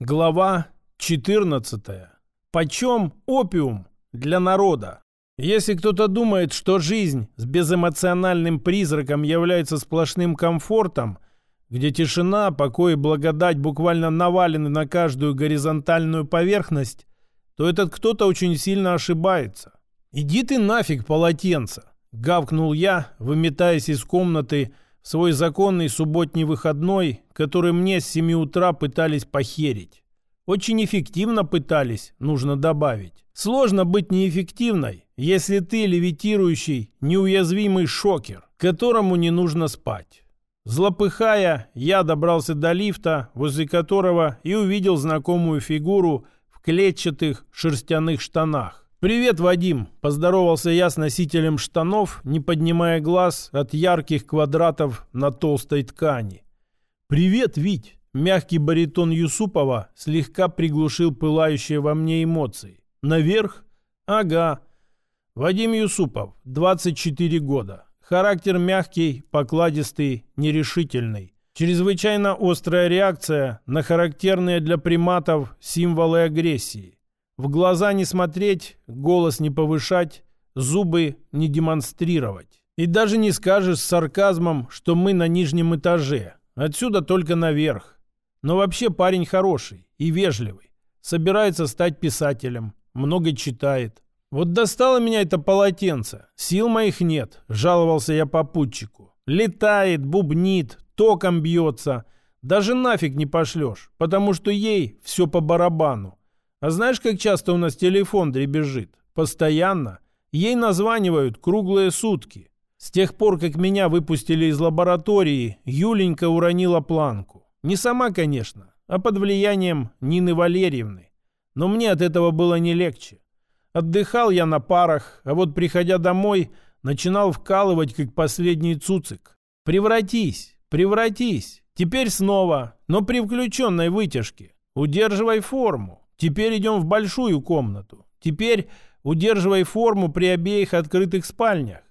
Глава 14. Почем опиум для народа? Если кто-то думает, что жизнь с безэмоциональным призраком является сплошным комфортом, где тишина, покой и благодать буквально навалены на каждую горизонтальную поверхность, то этот кто-то очень сильно ошибается. «Иди ты нафиг, полотенце!» — гавкнул я, выметаясь из комнаты свой законный субботний выходной, который мне с 7 утра пытались похерить. Очень эффективно пытались, нужно добавить. Сложно быть неэффективной, если ты левитирующий, неуязвимый шокер, которому не нужно спать. Злопыхая, я добрался до лифта, возле которого и увидел знакомую фигуру в клетчатых шерстяных штанах. «Привет, Вадим!» – поздоровался я с носителем штанов, не поднимая глаз от ярких квадратов на толстой ткани. «Привет, Вить!» – мягкий баритон Юсупова слегка приглушил пылающие во мне эмоции. «Наверх?» «Ага». Вадим Юсупов, 24 года. Характер мягкий, покладистый, нерешительный. Чрезвычайно острая реакция на характерные для приматов символы агрессии. В глаза не смотреть, голос не повышать, зубы не демонстрировать. И даже не скажешь с сарказмом, что мы на нижнем этаже. Отсюда только наверх. Но вообще парень хороший и вежливый. Собирается стать писателем. Много читает. Вот достало меня это полотенце. Сил моих нет, жаловался я попутчику. Летает, бубнит, током бьется. Даже нафиг не пошлешь, потому что ей все по барабану. А знаешь, как часто у нас телефон дребезжит? Постоянно. Ей названивают круглые сутки. С тех пор, как меня выпустили из лаборатории, Юленька уронила планку. Не сама, конечно, а под влиянием Нины Валерьевны. Но мне от этого было не легче. Отдыхал я на парах, а вот приходя домой, начинал вкалывать, как последний цуцик. Превратись, превратись. Теперь снова, но при включенной вытяжке. Удерживай форму. Теперь идем в большую комнату. Теперь удерживай форму при обеих открытых спальнях.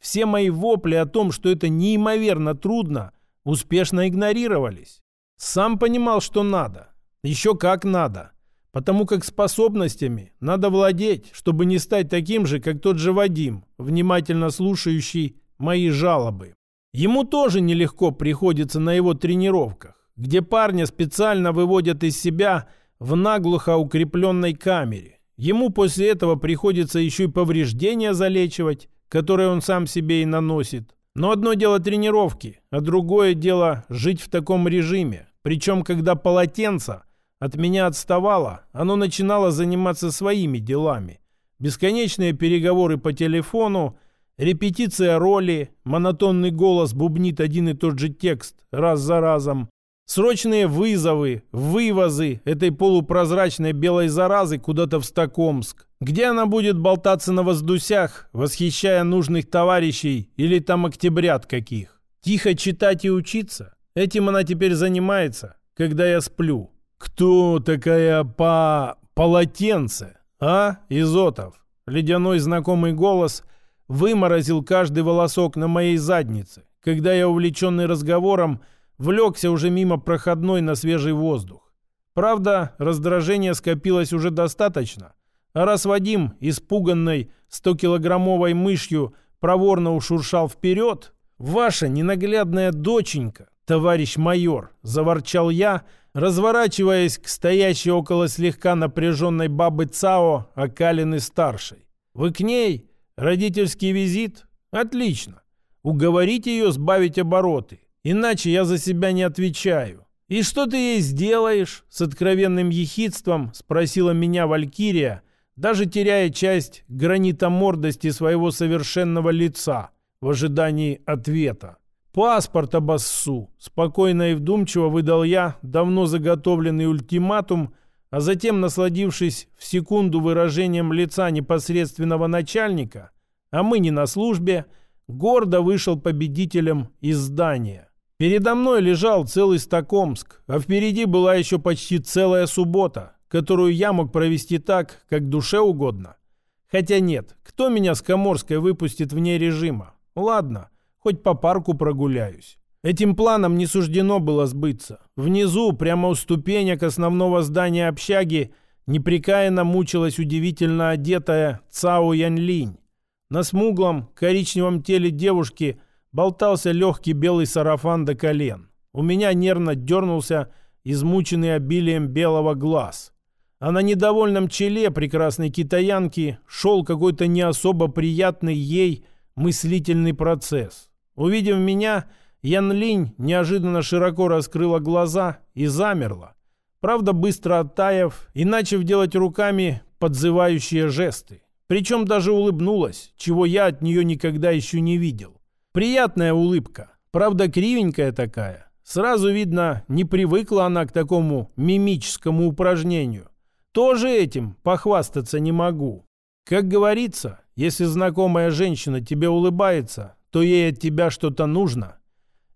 Все мои вопли о том, что это неимоверно трудно, успешно игнорировались. Сам понимал, что надо. Еще как надо. Потому как способностями надо владеть, чтобы не стать таким же, как тот же Вадим, внимательно слушающий мои жалобы. Ему тоже нелегко приходится на его тренировках, где парня специально выводят из себя – в наглухо укрепленной камере. Ему после этого приходится еще и повреждения залечивать, которые он сам себе и наносит. Но одно дело тренировки, а другое дело жить в таком режиме. Причем, когда полотенце от меня отставало, оно начинало заниматься своими делами. Бесконечные переговоры по телефону, репетиция роли, монотонный голос бубнит один и тот же текст раз за разом, Срочные вызовы, вывозы этой полупрозрачной белой заразы куда-то в Стокомск. Где она будет болтаться на воздусях, восхищая нужных товарищей или там октябрят каких? Тихо читать и учиться? Этим она теперь занимается, когда я сплю. Кто такая по... полотенце? А, Изотов? Ледяной знакомый голос выморозил каждый волосок на моей заднице, когда я, увлеченный разговором, влекся уже мимо проходной на свежий воздух. Правда, раздражение скопилось уже достаточно. А раз Вадим, испуганной 100-килограммовой мышью, проворно ушуршал вперед, «Ваша ненаглядная доченька, товарищ майор!» – заворчал я, разворачиваясь к стоящей около слегка напряженной бабы Цао Акалины-старшей. «Вы к ней? Родительский визит? Отлично! Уговорите ее сбавить обороты. Иначе я за себя не отвечаю. «И что ты ей сделаешь?» С откровенным ехидством спросила меня Валькирия, даже теряя часть гранитомордости своего совершенного лица в ожидании ответа. «Паспорт обоссу!» Спокойно и вдумчиво выдал я давно заготовленный ультиматум, а затем, насладившись в секунду выражением лица непосредственного начальника, а мы не на службе, гордо вышел победителем из здания. Передо мной лежал целый Стокомск, а впереди была еще почти целая суббота, которую я мог провести так, как душе угодно. Хотя нет, кто меня с Коморской выпустит вне режима? Ладно, хоть по парку прогуляюсь. Этим планом не суждено было сбыться. Внизу, прямо у ступенек основного здания общаги, непрекаянно мучилась удивительно одетая Цао Янлинь. На смуглом коричневом теле девушки болтался легкий белый сарафан до колен. У меня нервно дернулся измученный обилием белого глаз. А на недовольном челе прекрасной китаянки шел какой-то не особо приятный ей мыслительный процесс. Увидев меня, Ян Линь неожиданно широко раскрыла глаза и замерла. Правда, быстро оттаяв и начав делать руками подзывающие жесты. Причем даже улыбнулась, чего я от нее никогда еще не видел. Приятная улыбка, правда кривенькая такая. Сразу видно, не привыкла она к такому мимическому упражнению. Тоже этим похвастаться не могу. Как говорится, если знакомая женщина тебе улыбается, то ей от тебя что-то нужно.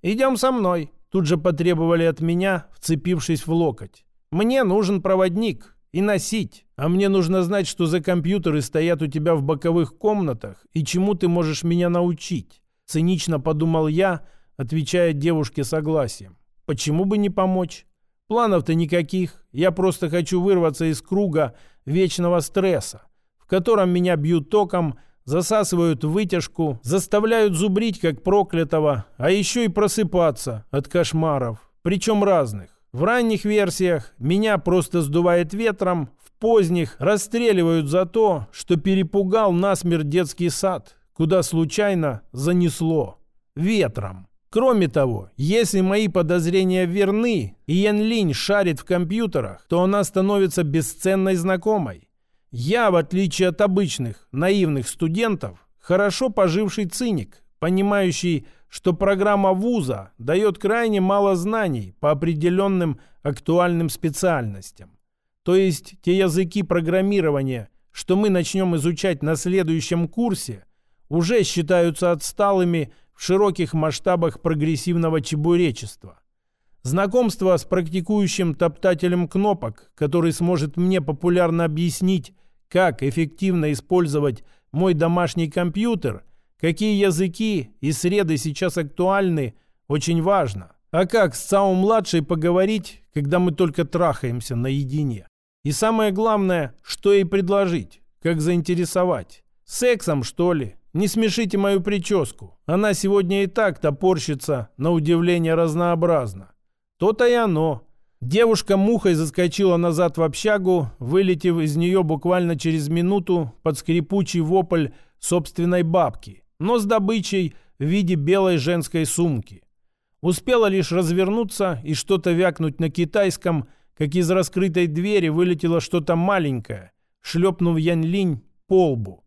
«Идем со мной», — тут же потребовали от меня, вцепившись в локоть. «Мне нужен проводник и носить, а мне нужно знать, что за компьютеры стоят у тебя в боковых комнатах и чему ты можешь меня научить», — цинично подумал я, отвечая девушке согласием. «Почему бы не помочь?» Планов-то никаких. Я просто хочу вырваться из круга вечного стресса, в котором меня бьют током, засасывают вытяжку, заставляют зубрить как проклятого, а еще и просыпаться от кошмаров, причем разных. В ранних версиях меня просто сдувает ветром, в поздних расстреливают за то, что перепугал насмерть детский сад, куда случайно занесло ветром. Кроме того, если мои подозрения верны, и Ян Линь шарит в компьютерах, то она становится бесценной знакомой. Я, в отличие от обычных наивных студентов, хорошо поживший циник, понимающий, что программа вуза дает крайне мало знаний по определенным актуальным специальностям. То есть те языки программирования, что мы начнем изучать на следующем курсе, уже считаются отсталыми в широких масштабах прогрессивного чебуречества. Знакомство с практикующим топтателем кнопок, который сможет мне популярно объяснить, как эффективно использовать мой домашний компьютер, какие языки и среды сейчас актуальны, очень важно. А как с Цао-младшей поговорить, когда мы только трахаемся наедине? И самое главное, что ей предложить, как заинтересовать? Сексом, что ли? Не смешите мою прическу. Она сегодня и так топорщится, на удивление разнообразно. То-то и оно. Девушка мухой заскочила назад в общагу, вылетев из нее буквально через минуту под скрипучий вопль собственной бабки, но с добычей в виде белой женской сумки. Успела лишь развернуться и что-то вякнуть на китайском, как из раскрытой двери вылетело что-то маленькое, шлепнув Янь Линь по лбу.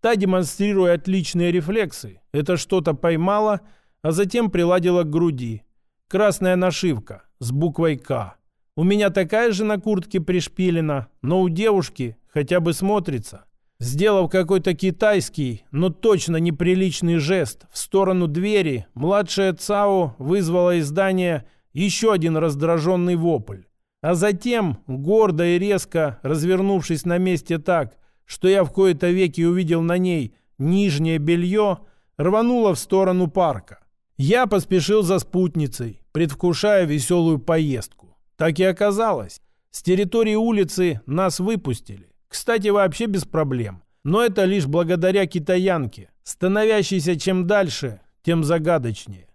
Та, демонстрируя отличные рефлексы, это что-то поймала, а затем приладила к груди. Красная нашивка с буквой «К». У меня такая же на куртке пришпилена, но у девушки хотя бы смотрится. Сделав какой-то китайский, но точно неприличный жест в сторону двери, младшая Цао вызвала из здания еще один раздраженный вопль. А затем, гордо и резко развернувшись на месте так, что я в кои-то веки увидел на ней нижнее белье, рванула в сторону парка. Я поспешил за спутницей, предвкушая веселую поездку. Так и оказалось. С территории улицы нас выпустили. Кстати, вообще без проблем. Но это лишь благодаря китаянке, становящейся чем дальше, тем загадочнее.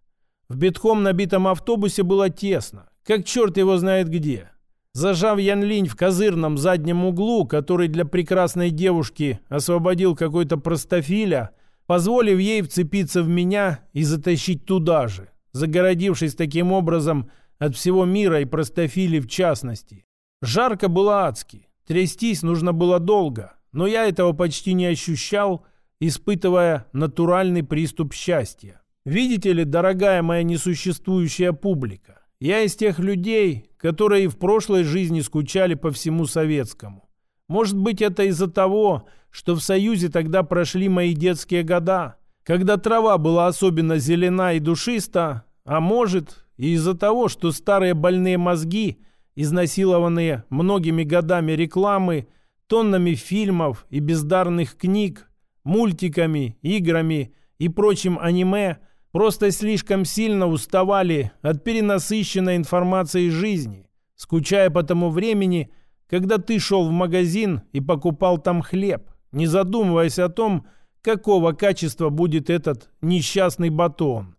В битком набитом автобусе было тесно, как черт его знает где. Зажав Янлинь в козырном заднем углу, который для прекрасной девушки освободил какой-то простофиля, позволив ей вцепиться в меня и затащить туда же, загородившись таким образом от всего мира и простофили в частности. Жарко было адски, трястись нужно было долго, но я этого почти не ощущал, испытывая натуральный приступ счастья. Видите ли, дорогая моя несуществующая публика, я из тех людей, которые в прошлой жизни скучали по всему советскому. Может быть, это из-за того, что в Союзе тогда прошли мои детские года, когда трава была особенно зелена и душиста, а может, и из-за того, что старые больные мозги, изнасилованные многими годами рекламы, тоннами фильмов и бездарных книг, мультиками, играми и прочим аниме, Просто слишком сильно уставали от перенасыщенной информации жизни, скучая по тому времени, когда ты шел в магазин и покупал там хлеб, не задумываясь о том, какого качества будет этот несчастный батон.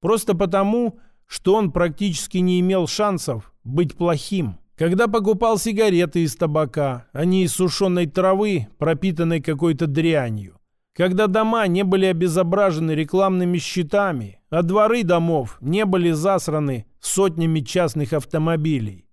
Просто потому, что он практически не имел шансов быть плохим. Когда покупал сигареты из табака, а не из сушеной травы, пропитанной какой-то дрянью. Когда дома не были обезображены рекламными щитами, а дворы домов не были засраны сотнями частных автомобилей.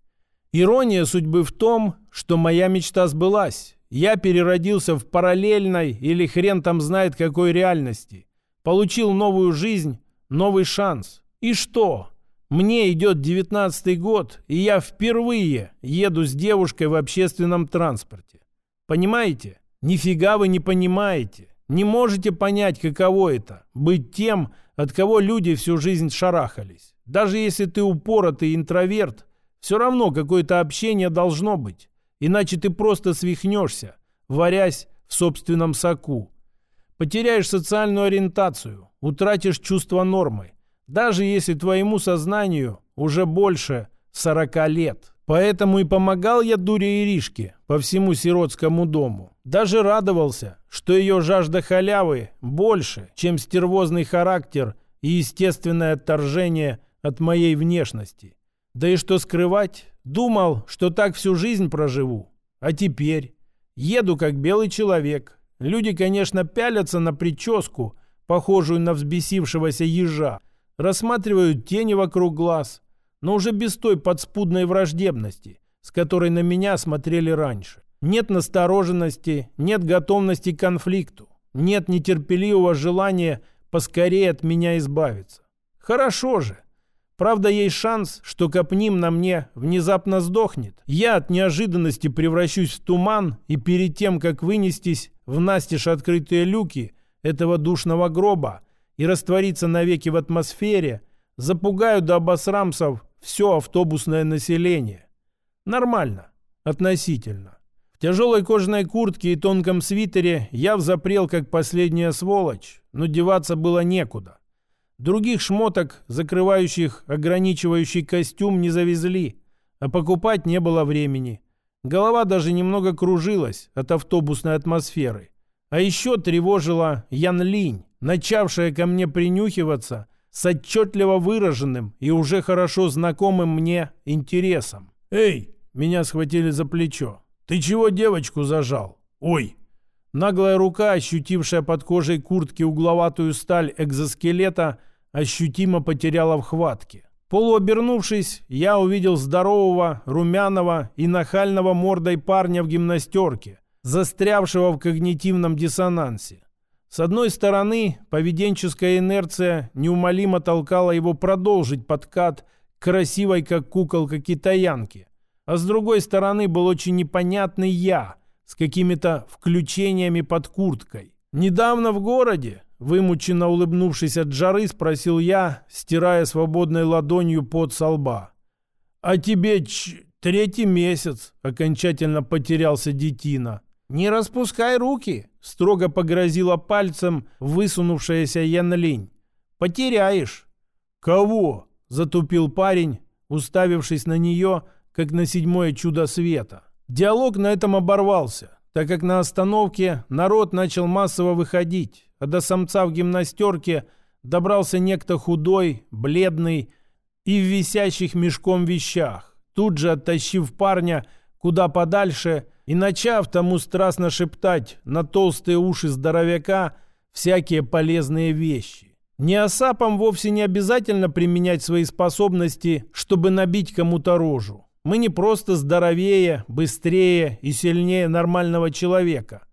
Ирония судьбы в том, что моя мечта сбылась. Я переродился в параллельной или хрен там знает какой реальности. Получил новую жизнь, новый шанс. И что? Мне идет девятнадцатый год, и я впервые еду с девушкой в общественном транспорте. Понимаете? Нифига вы не понимаете. Не можете понять, каково это – быть тем, от кого люди всю жизнь шарахались. Даже если ты упоротый интроверт, все равно какое-то общение должно быть. Иначе ты просто свихнешься, варясь в собственном соку. Потеряешь социальную ориентацию, утратишь чувство нормы, даже если твоему сознанию уже больше 40 лет. Поэтому и помогал я дуре Иришке по всему сиротскому дому. Даже радовался, что ее жажда халявы больше, чем стервозный характер и естественное отторжение от моей внешности. Да и что скрывать, думал, что так всю жизнь проживу. А теперь еду как белый человек. Люди, конечно, пялятся на прическу, похожую на взбесившегося ежа, рассматривают тени вокруг глаз, но уже без той подспудной враждебности, с которой на меня смотрели раньше. Нет настороженности, нет готовности к конфликту, нет нетерпеливого желания поскорее от меня избавиться. Хорошо же. Правда, есть шанс, что копним на мне внезапно сдохнет. Я от неожиданности превращусь в туман, и перед тем, как вынестись в настежь открытые люки этого душного гроба, и раствориться навеки в атмосфере, запугаю до обосрамсов все автобусное население. Нормально. Относительно. В тяжелой кожаной куртке и тонком свитере я взапрел как последняя сволочь, но деваться было некуда. Других шмоток, закрывающих ограничивающий костюм, не завезли, а покупать не было времени. Голова даже немного кружилась от автобусной атмосферы. А еще тревожила Ян Линь, начавшая ко мне принюхиваться с отчетливо выраженным и уже хорошо знакомым мне интересом. «Эй!» — меня схватили за плечо. «Ты чего девочку зажал? Ой!» Наглая рука, ощутившая под кожей куртки угловатую сталь экзоскелета, ощутимо потеряла в хватке. Полуобернувшись, я увидел здорового, румяного и нахального мордой парня в гимнастерке, застрявшего в когнитивном диссонансе. С одной стороны, поведенческая инерция неумолимо толкала его продолжить подкат красивой, как куколка китаянки. А с другой стороны, был очень непонятный я с какими-то включениями под курткой. «Недавно в городе?» Вымученно улыбнувшись от жары, спросил я, стирая свободной ладонью под со лба. «А тебе ч... третий месяц?» Окончательно потерялся детина. «Не распускай руки!» — строго погрозила пальцем высунувшаяся Ян Линь. «Потеряешь!» «Кого?» — затупил парень, уставившись на нее, как на седьмое чудо света. Диалог на этом оборвался, так как на остановке народ начал массово выходить, а до самца в гимнастерке добрался некто худой, бледный и в висящих мешком вещах, тут же оттащив парня куда подальше и начав тому страстно шептать на толстые уши здоровяка всякие полезные вещи. Неосапам вовсе не обязательно применять свои способности, чтобы набить кому-то рожу. Мы не просто здоровее, быстрее и сильнее нормального человека.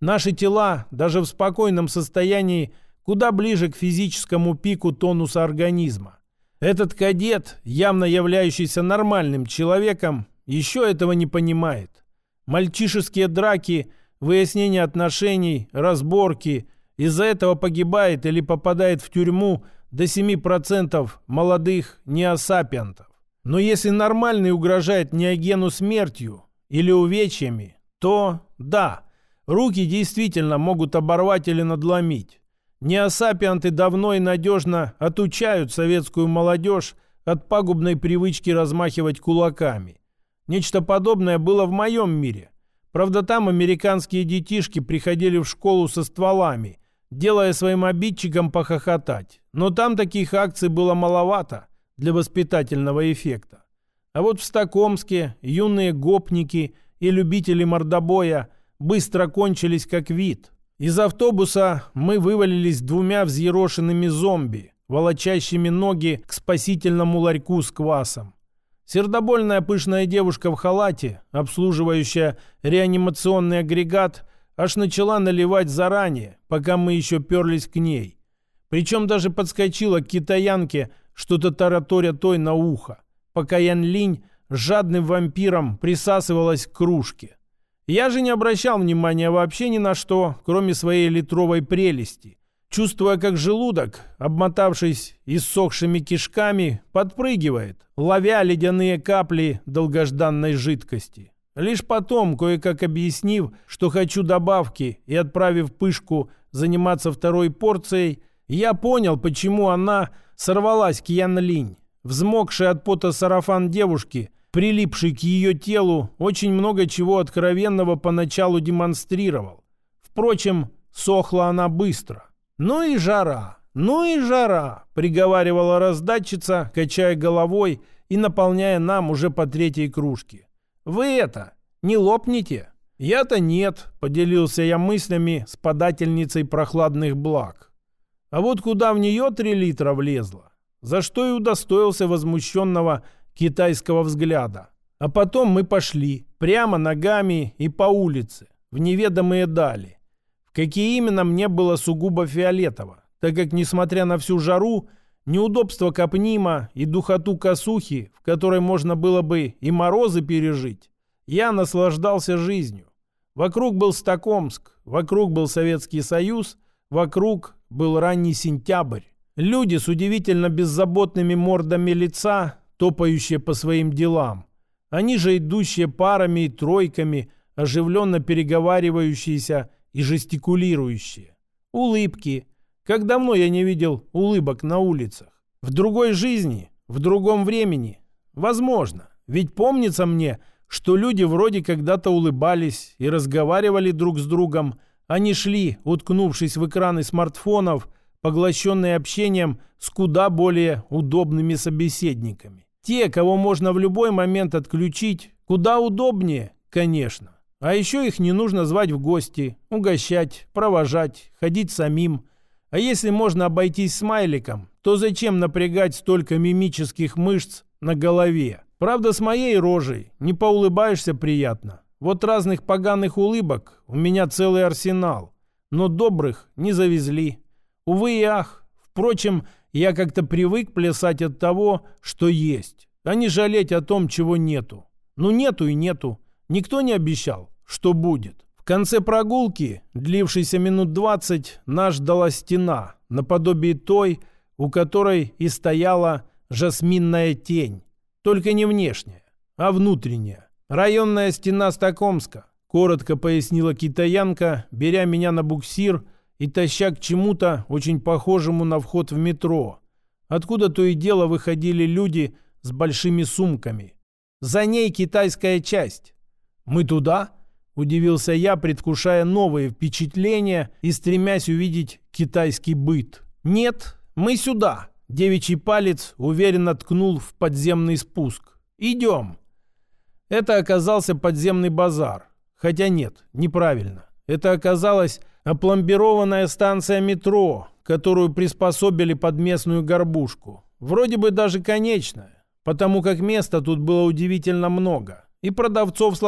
Наши тела, даже в спокойном состоянии, куда ближе к физическому пику тонуса организма. Этот кадет, явно являющийся нормальным человеком, еще этого не понимает. Мальчишеские драки, выяснение отношений, разборки. Из-за этого погибает или попадает в тюрьму до 7% молодых неосапиантов. Но если нормальный угрожает неогену смертью или увечьями, то да, руки действительно могут оборвать или надломить. неосапианты давно и надежно отучают советскую молодежь от пагубной привычки размахивать кулаками. Нечто подобное было в моем мире. Правда, там американские детишки приходили в школу со стволами, делая своим обидчикам похохотать. Но там таких акций было маловато для воспитательного эффекта. А вот в Стокомске юные гопники и любители мордобоя быстро кончились как вид. Из автобуса мы вывалились двумя взъерошенными зомби, волочащими ноги к спасительному ларьку с квасом. Сердобольная пышная девушка в халате, обслуживающая реанимационный агрегат, аж начала наливать заранее, пока мы еще перлись к ней. Причем даже подскочила к китаянке, что-то тараторя той на ухо, пока Ян Линь жадным вампиром присасывалась к кружке. Я же не обращал внимания вообще ни на что, кроме своей литровой прелести, чувствуя, как желудок, обмотавшись иссохшими кишками, подпрыгивает, ловя ледяные капли долгожданной жидкости. Лишь потом, кое-как объяснив, что хочу добавки и отправив пышку заниматься второй порцией, я понял, почему она сорвалась к Ян Линь. Взмокший от пота сарафан девушки, прилипший к ее телу, очень много чего откровенного поначалу демонстрировал. Впрочем, сохла она быстро. «Ну и жара! Ну и жара!» — приговаривала раздатчица, качая головой и наполняя нам уже по третьей кружке. «Вы это, не лопните?» «Я-то нет», — поделился я мыслями с подательницей прохладных благ. А вот куда в нее три литра влезло, за что и удостоился возмущенного китайского взгляда. А потом мы пошли, прямо ногами и по улице, в неведомые дали. В какие именно мне было сугубо фиолетово, так как, несмотря на всю жару, неудобство Капнима и духоту косухи, в которой можно было бы и морозы пережить, я наслаждался жизнью. Вокруг был Стокомск, вокруг был Советский Союз, вокруг был ранний сентябрь. Люди с удивительно беззаботными мордами лица, топающие по своим делам. Они же идущие парами и тройками, оживленно переговаривающиеся и жестикулирующие. Улыбки. Как давно я не видел улыбок на улицах. В другой жизни, в другом времени. Возможно. Ведь помнится мне, что люди вроде когда-то улыбались и разговаривали друг с другом, они шли, уткнувшись в экраны смартфонов, поглощенные общением с куда более удобными собеседниками. Те, кого можно в любой момент отключить, куда удобнее, конечно. А еще их не нужно звать в гости, угощать, провожать, ходить самим. А если можно обойтись смайликом, то зачем напрягать столько мимических мышц на голове? Правда, с моей рожей не поулыбаешься приятно. Вот разных поганых улыбок у меня целый арсенал, но добрых не завезли. Увы и ах. Впрочем, я как-то привык плясать от того, что есть, а не жалеть о том, чего нету. Ну нету и нету. Никто не обещал, что будет. В конце прогулки, длившейся минут двадцать, нас ждала стена, наподобие той, у которой и стояла жасминная тень. Только не внешняя, а внутренняя. «Районная стена Стокомска», — коротко пояснила китаянка, беря меня на буксир и таща к чему-то очень похожему на вход в метро, откуда то и дело выходили люди с большими сумками. За ней китайская часть. «Мы туда?» – удивился я, предвкушая новые впечатления и стремясь увидеть китайский быт. «Нет, мы сюда!» – девичий палец уверенно ткнул в подземный спуск. «Идем!» Это оказался подземный базар. Хотя нет, неправильно. Это оказалась опломбированная станция метро, которую приспособили под местную горбушку. Вроде бы даже конечная, потому как места тут было удивительно много. И продавцов с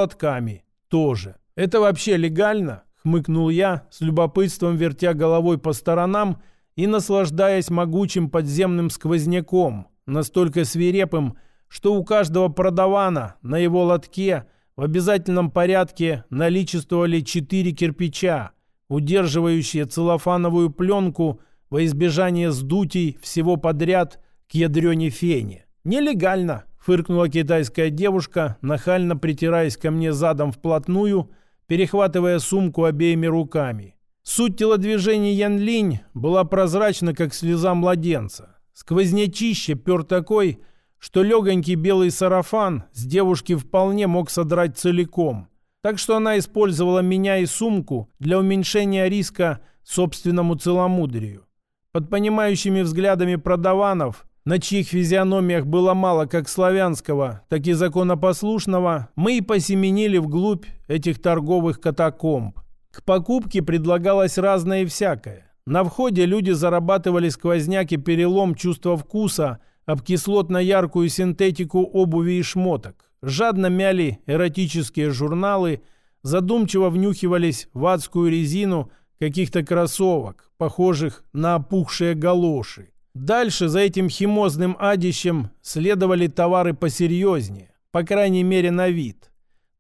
тоже. Это вообще легально? Хмыкнул я, с любопытством вертя головой по сторонам и наслаждаясь могучим подземным сквозняком, настолько свирепым, что у каждого продавана на его лотке в обязательном порядке наличествовали четыре кирпича, удерживающие целлофановую пленку во избежание сдутий всего подряд к ядрене фени. «Нелегально!» — фыркнула китайская девушка, нахально притираясь ко мне задом вплотную, перехватывая сумку обеими руками. Суть телодвижений Ян Линь была прозрачна, как слеза младенца. Сквознячище пер такой, что легонький белый сарафан с девушки вполне мог содрать целиком. Так что она использовала меня и сумку для уменьшения риска собственному целомудрию. Под понимающими взглядами продаванов, на чьих физиономиях было мало как славянского, так и законопослушного, мы и посеменили вглубь этих торговых катакомб. К покупке предлагалось разное и всякое. На входе люди зарабатывали сквозняк и перелом чувства вкуса об кислотно-яркую синтетику обуви и шмоток. Жадно мяли эротические журналы, задумчиво внюхивались в адскую резину каких-то кроссовок, похожих на опухшие галоши. Дальше за этим химозным адищем следовали товары посерьезнее, по крайней мере на вид.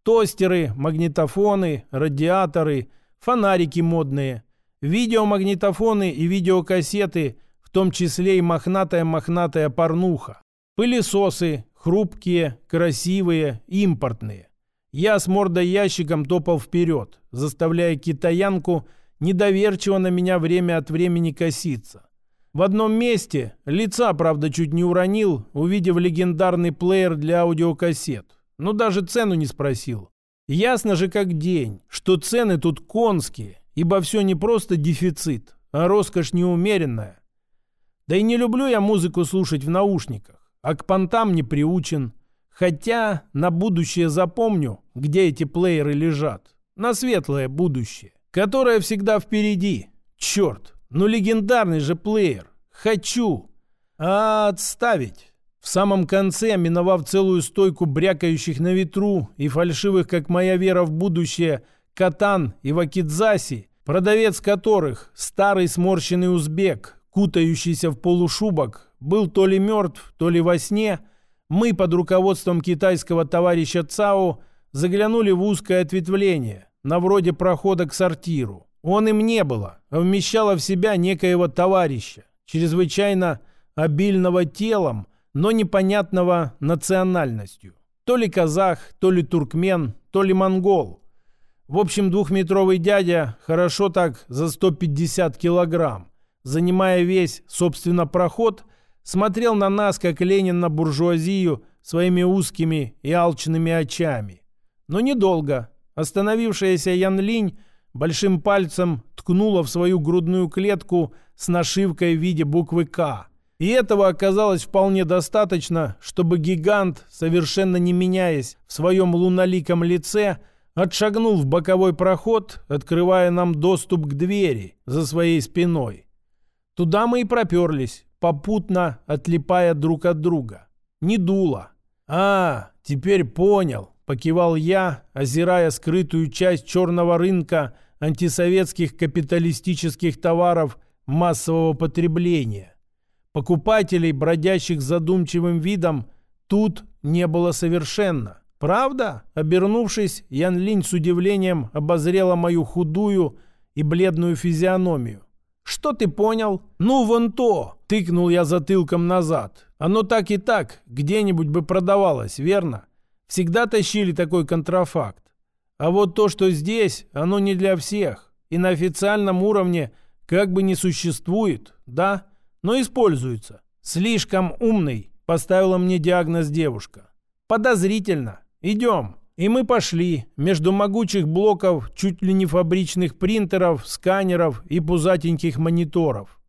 Тостеры, магнитофоны, радиаторы – фонарики модные, видеомагнитофоны и видеокассеты, в том числе и мохнатая-мохнатая порнуха, пылесосы, хрупкие, красивые, импортные. Я с мордой ящиком топал вперед, заставляя китаянку недоверчиво на меня время от времени коситься. В одном месте, лица, правда, чуть не уронил, увидев легендарный плеер для аудиокассет. Но даже цену не спросил. Ясно же как день, что цены тут конские, ибо все не просто дефицит, а роскошь неумеренная. Да и не люблю я музыку слушать в наушниках, а к понтам не приучен. Хотя на будущее запомню, где эти плееры лежат. На светлое будущее, которое всегда впереди. Черт, ну легендарный же плеер. Хочу. А отставить. В самом конце, миновав целую стойку брякающих на ветру и фальшивых, как моя вера в будущее, катан и вакидзаси, продавец которых, старый сморщенный узбек, кутающийся в полушубок, был то ли мертв, то ли во сне, мы под руководством китайского товарища Цао заглянули в узкое ответвление, на вроде прохода к сортиру. Он им не было, а вмещало в себя некоего товарища, чрезвычайно обильного телом, но непонятного национальностью. То ли казах, то ли туркмен, то ли монгол. В общем, двухметровый дядя хорошо так за 150 килограмм, занимая весь, собственно, проход, смотрел на нас, как Ленин на буржуазию, своими узкими и алчными очами. Но недолго. Остановившаяся Ян Линь большим пальцем ткнула в свою грудную клетку с нашивкой в виде буквы «К», и этого оказалось вполне достаточно, чтобы гигант, совершенно не меняясь в своем луноликом лице, отшагнул в боковой проход, открывая нам доступ к двери за своей спиной. Туда мы и проперлись, попутно отлипая друг от друга. Не дуло. «А, теперь понял», — покивал я, озирая скрытую часть черного рынка антисоветских капиталистических товаров массового потребления. Покупателей, бродящих задумчивым видом, тут не было совершенно. Правда? Обернувшись, Ян Линь с удивлением обозрела мою худую и бледную физиономию. «Что ты понял?» «Ну, вон то!» — тыкнул я затылком назад. «Оно так и так где-нибудь бы продавалось, верно? Всегда тащили такой контрафакт. А вот то, что здесь, оно не для всех. И на официальном уровне как бы не существует, да?» но используется. Слишком умный, поставила мне диагноз девушка. Подозрительно. Идем. И мы пошли между могучих блоков чуть ли не фабричных принтеров, сканеров и пузатеньких мониторов.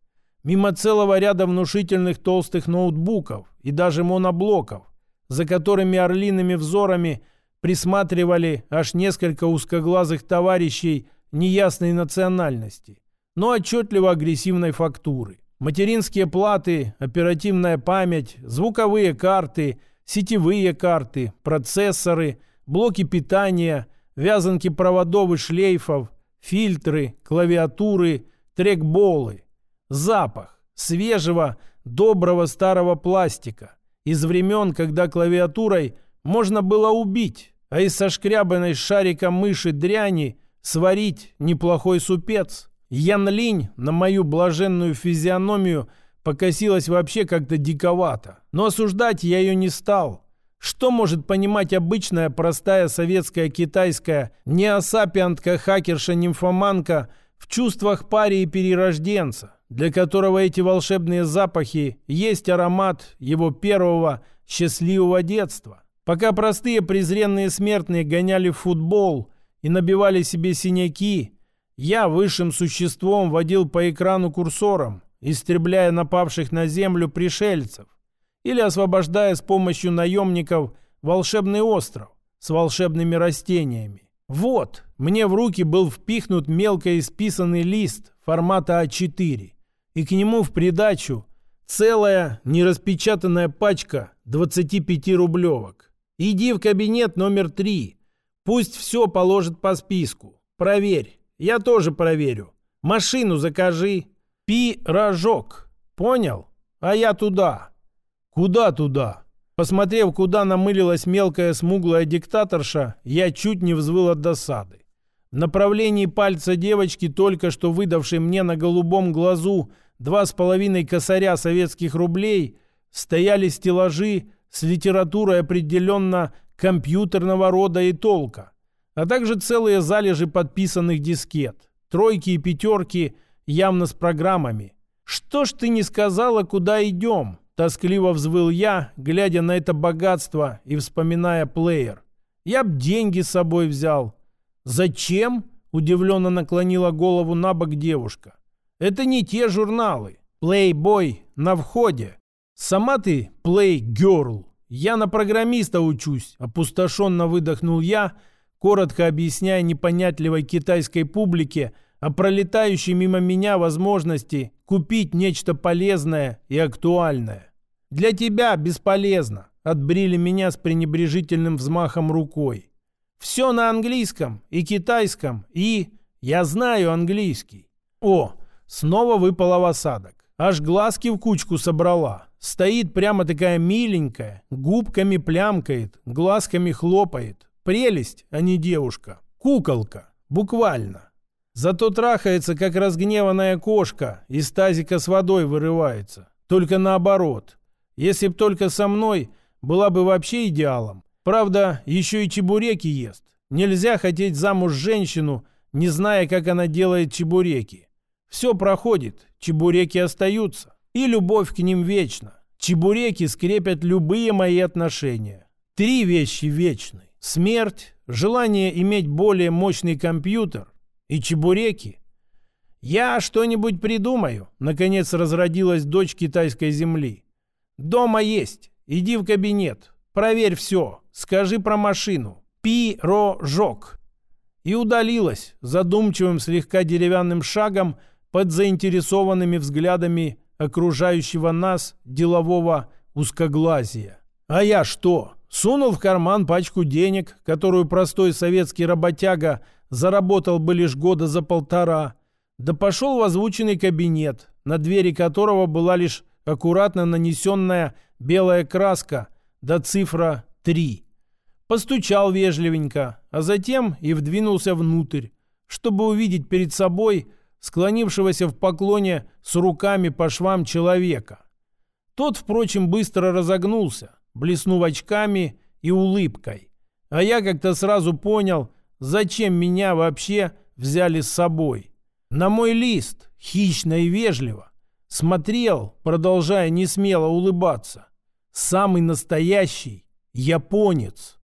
Мимо целого ряда внушительных толстых ноутбуков и даже моноблоков, за которыми орлиными взорами присматривали аж несколько узкоглазых товарищей неясной национальности, но отчетливо агрессивной фактуры. Материнские платы, оперативная память, звуковые карты, сетевые карты, процессоры, блоки питания, вязанки проводов и шлейфов, фильтры, клавиатуры, трекболы. Запах свежего, доброго старого пластика из времен, когда клавиатурой можно было убить, а из сошкрябанной шариком мыши дряни сварить неплохой супец – Ян Линь на мою блаженную физиономию покосилась вообще как-то диковато. Но осуждать я ее не стал. Что может понимать обычная простая советская китайская неосапиантка-хакерша-нимфоманка В чувствах пари и перерожденца, для которого эти волшебные запахи есть аромат его первого счастливого детства. Пока простые презренные смертные гоняли в футбол и набивали себе синяки, я высшим существом водил по экрану курсором, истребляя напавших на землю пришельцев или освобождая с помощью наемников волшебный остров с волшебными растениями. Вот, мне в руки был впихнут мелко исписанный лист формата А4, и к нему в придачу целая нераспечатанная пачка 25 рублевок. Иди в кабинет номер 3. Пусть все положит по списку. Проверь. Я тоже проверю. Машину закажи. Пирожок. Понял? А я туда. Куда туда? Посмотрев, куда намылилась мелкая смуглая диктаторша, я чуть не взвыл от досады. Направлении пальца девочки, только что выдавшей мне на голубом глазу два с половиной косаря советских рублей, стояли стеллажи с литературой определенно компьютерного рода и толка, а также целые залежи подписанных дискет, тройки и пятерки явно с программами. «Что ж ты не сказала, куда идем?» – тоскливо взвыл я, глядя на это богатство и вспоминая плеер. «Я б деньги с собой взял, «Зачем?» – удивленно наклонила голову на бок девушка. «Это не те журналы. Плейбой на входе. Сама ты плей-герл. Я на программиста учусь», – опустошенно выдохнул я, коротко объясняя непонятливой китайской публике о пролетающей мимо меня возможности купить нечто полезное и актуальное. «Для тебя бесполезно», – отбрили меня с пренебрежительным взмахом рукой. Все на английском и китайском, и... Я знаю английский. О, снова выпала в осадок. Аж глазки в кучку собрала. Стоит прямо такая миленькая, губками плямкает, глазками хлопает. Прелесть, а не девушка. Куколка. Буквально. Зато трахается, как разгневанная кошка, из тазика с водой вырывается. Только наоборот. Если б только со мной, была бы вообще идеалом. Правда, еще и чебуреки ест. Нельзя хотеть замуж женщину, не зная, как она делает чебуреки. Все проходит, чебуреки остаются. И любовь к ним вечна. Чебуреки скрепят любые мои отношения. Три вещи вечны. Смерть, желание иметь более мощный компьютер и чебуреки. «Я что-нибудь придумаю», — наконец разродилась дочь китайской земли. «Дома есть. Иди в кабинет. Проверь все. Скажи про машину. Пирожок. И удалилась задумчивым слегка деревянным шагом под заинтересованными взглядами окружающего нас делового узкоглазия. А я что? Сунул в карман пачку денег, которую простой советский работяга заработал бы лишь года за полтора, да пошел в озвученный кабинет, на двери которого была лишь аккуратно нанесенная белая краска да цифра три. Постучал вежливенько, а затем и вдвинулся внутрь, чтобы увидеть перед собой склонившегося в поклоне с руками по швам человека. Тот, впрочем, быстро разогнулся, блеснув очками и улыбкой. А я как-то сразу понял, зачем меня вообще взяли с собой. На мой лист, хищно и вежливо, смотрел, продолжая несмело улыбаться, самый настоящий японец.